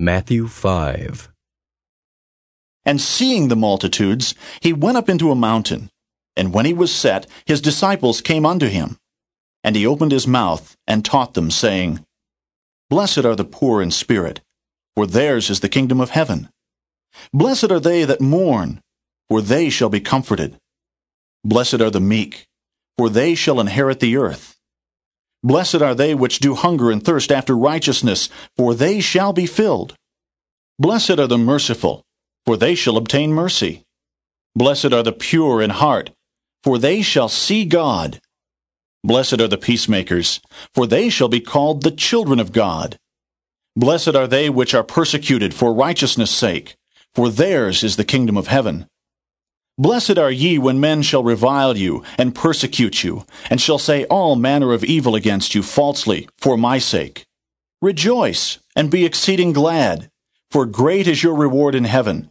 Matthew 5. And seeing the multitudes, he went up into a mountain. And when he was set, his disciples came unto him. And he opened his mouth and taught them, saying, Blessed are the poor in spirit, for theirs is the kingdom of heaven. Blessed are they that mourn, for they shall be comforted. Blessed are the meek, for they shall inherit the earth. Blessed are they which do hunger and thirst after righteousness, for they shall be filled. Blessed are the merciful, for they shall obtain mercy. Blessed are the pure in heart, for they shall see God. Blessed are the peacemakers, for they shall be called the children of God. Blessed are they which are persecuted for righteousness' sake, for theirs is the kingdom of heaven. Blessed are ye when men shall revile you, and persecute you, and shall say all manner of evil against you falsely, for my sake. Rejoice, and be exceeding glad, for great is your reward in heaven.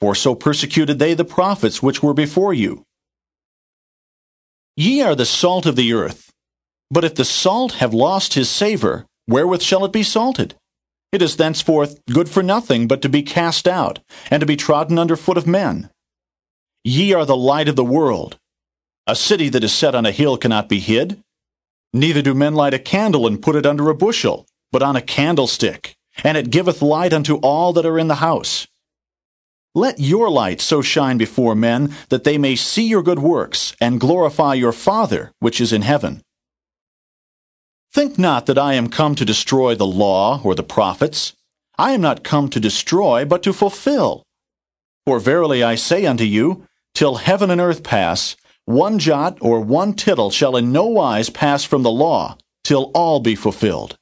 For so persecuted they the prophets which were before you. Ye are the salt of the earth. But if the salt have lost his savour, wherewith shall it be salted? It is thenceforth good for nothing but to be cast out, and to be trodden under foot of men. Ye are the light of the world. A city that is set on a hill cannot be hid. Neither do men light a candle and put it under a bushel, but on a candlestick, and it giveth light unto all that are in the house. Let your light so shine before men that they may see your good works and glorify your Father which is in heaven. Think not that I am come to destroy the law or the prophets. I am not come to destroy, but to fulfill. For verily I say unto you, till heaven and earth pass, one jot or one tittle shall in no wise pass from the law, till all be fulfilled.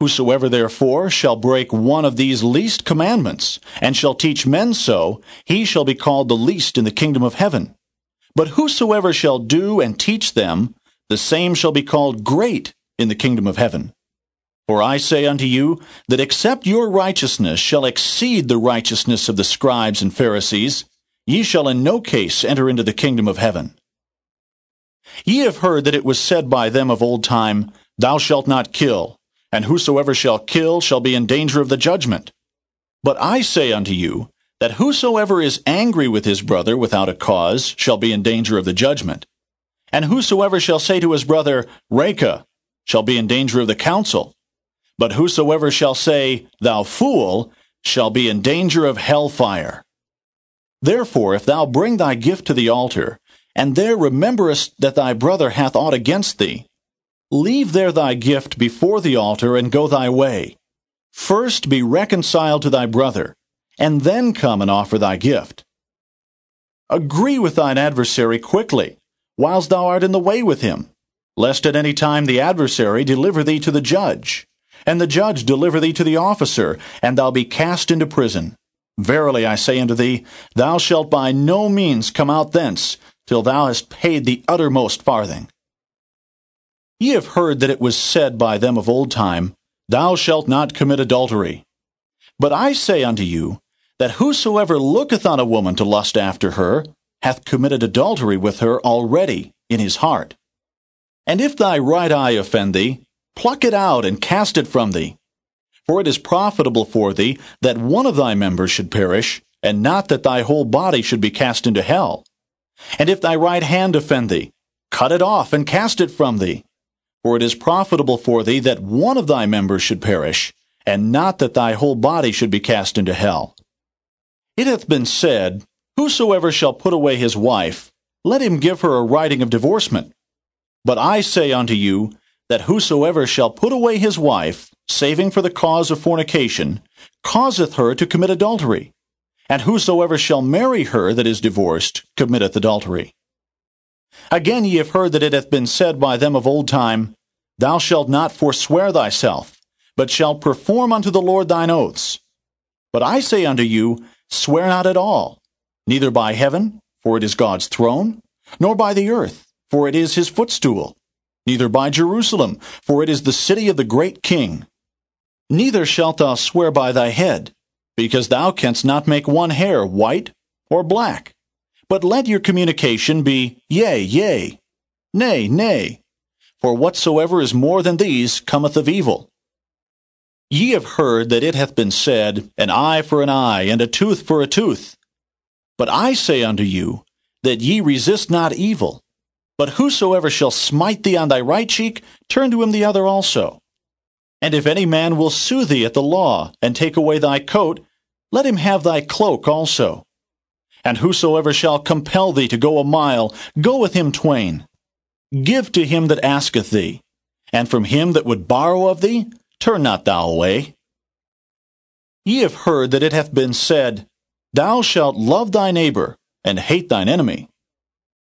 Whosoever therefore shall break one of these least commandments, and shall teach men so, he shall be called the least in the kingdom of heaven. But whosoever shall do and teach them, the same shall be called great in the kingdom of heaven. For I say unto you, that except your righteousness shall exceed the righteousness of the scribes and Pharisees, Ye shall in no case enter into the kingdom of heaven. Ye have heard that it was said by them of old time, Thou shalt not kill, and whosoever shall kill shall be in danger of the judgment. But I say unto you, that whosoever is angry with his brother without a cause shall be in danger of the judgment. And whosoever shall say to his brother, Raca, shall be in danger of the council. But whosoever shall say, Thou fool, shall be in danger of hell fire. Therefore, if thou bring thy gift to the altar, and there rememberest that thy brother hath aught against thee, leave there thy gift before the altar, and go thy way. First be reconciled to thy brother, and then come and offer thy gift. Agree with thine adversary quickly, whilst thou art in the way with him, lest at any time the adversary deliver thee to the judge, and the judge deliver thee to the officer, and thou be cast into prison. Verily I say unto thee, thou shalt by no means come out thence, till thou hast paid the uttermost farthing. Ye have heard that it was said by them of old time, Thou shalt not commit adultery. But I say unto you, that whosoever looketh on a woman to lust after her, hath committed adultery with her already in his heart. And if thy right eye offend thee, pluck it out and cast it from thee. For it is profitable for thee that one of thy members should perish, and not that thy whole body should be cast into hell. And if thy right hand offend thee, cut it off and cast it from thee. For it is profitable for thee that one of thy members should perish, and not that thy whole body should be cast into hell. It hath been said, Whosoever shall put away his wife, let him give her a writing of divorcement. But I say unto you, that whosoever shall put away his wife, saving for the cause of fornication, causeth her to commit adultery. And whosoever shall marry her that is divorced committeth adultery. Again ye have heard that it hath been said by them of old time, Thou shalt not forswear thyself, but shalt perform unto the Lord thine oaths. But I say unto you, Swear not at all, neither by heaven, for it is God's throne, nor by the earth, for it is his footstool, neither by Jerusalem, for it is the city of the great king. Neither shalt thou swear by thy head, because thou canst not make one hair white or black. But let your communication be yea, yea, nay, nay. For whatsoever is more than these cometh of evil. Ye have heard that it hath been said, An eye for an eye, and a tooth for a tooth. But I say unto you, that ye resist not evil. But whosoever shall smite thee on thy right cheek, turn to him the other also. And if any man will sue thee at the law, and take away thy coat, let him have thy cloak also. And whosoever shall compel thee to go a mile, go with him twain. Give to him that asketh thee, and from him that would borrow of thee, turn not thou away. Ye have heard that it hath been said, Thou shalt love thy neighbor, and hate thine enemy.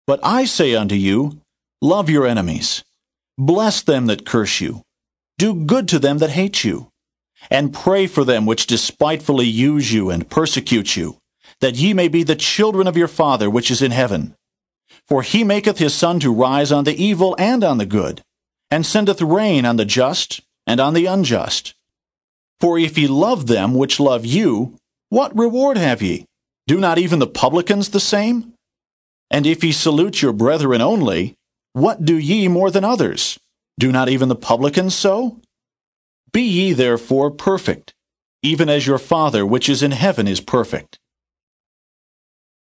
But I say unto you, Love your enemies. Bless them that curse you. Do good to them that hate you. And pray for them which despitefully use you and persecute you, that ye may be the children of your Father which is in heaven. For he maketh his sun to rise on the evil and on the good, and sendeth rain on the just and on the unjust. For if ye love them which love you, what reward have ye? Do not even the publicans the same? And if ye salute your brethren only, what do ye more than others? Do not even the publicans so? Be ye therefore perfect, even as your Father which is in heaven is perfect.